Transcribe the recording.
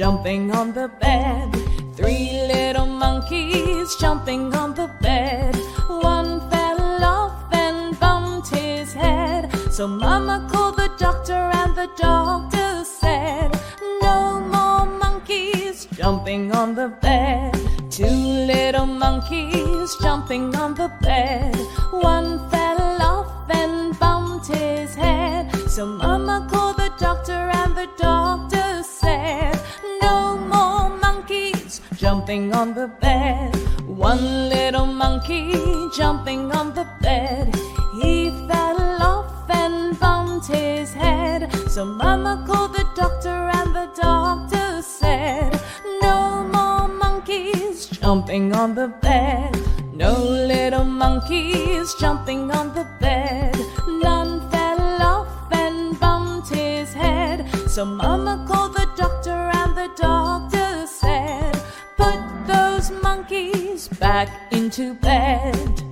jumping on the bed. Three little monkeys jumping on the bed. One fell off and bumped his head. So Mama called the doctor, and the doctor said, No more monkeys jumping on the bed. Two little monkeys jumping on the bed. One fell off and bumped his head. So Mama called the doctor, and the doctor jumping on the bed. One little monkey jumping on the bed. He fell off and bumped his head. So Mama called the doctor, and the doctor said, No more monkeys jumping on the bed. No little monkeys jumping on the bed. None fell off and bumped his head. So Mama called the doctor, and the doctor monkeys back into bed.